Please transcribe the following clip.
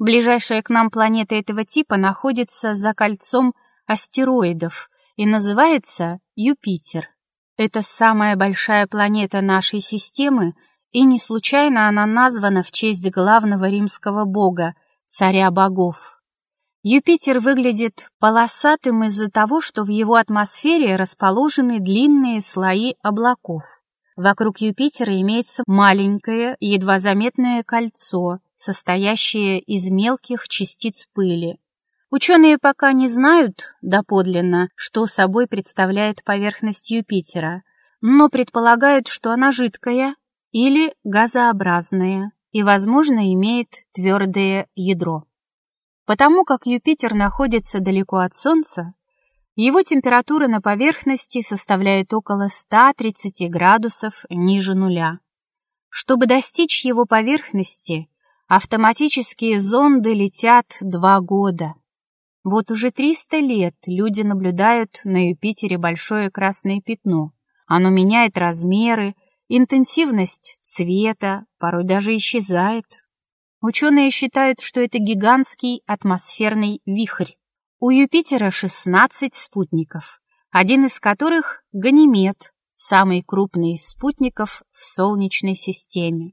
Ближайшая к нам планета этого типа находится за кольцом астероидов и называется Юпитер. Это самая большая планета нашей системы, и не случайно она названа в честь главного римского бога, царя богов. Юпитер выглядит полосатым из-за того, что в его атмосфере расположены длинные слои облаков. Вокруг Юпитера имеется маленькое, едва заметное кольцо, состоящее из мелких частиц пыли. Ученые пока не знают доподлинно, что собой представляет поверхность Юпитера, но предполагают, что она жидкая или газообразная и, возможно, имеет твердое ядро. Потому как Юпитер находится далеко от Солнца, его температура на поверхности составляет около 130 градусов ниже нуля. Чтобы достичь его поверхности, автоматические зонды летят два года. Вот уже 300 лет люди наблюдают на Юпитере большое красное пятно. Оно меняет размеры, интенсивность цвета, порой даже исчезает. Ученые считают, что это гигантский атмосферный вихрь. У Юпитера 16 спутников, один из которых — Ганимед, самый крупный из спутников в Солнечной системе.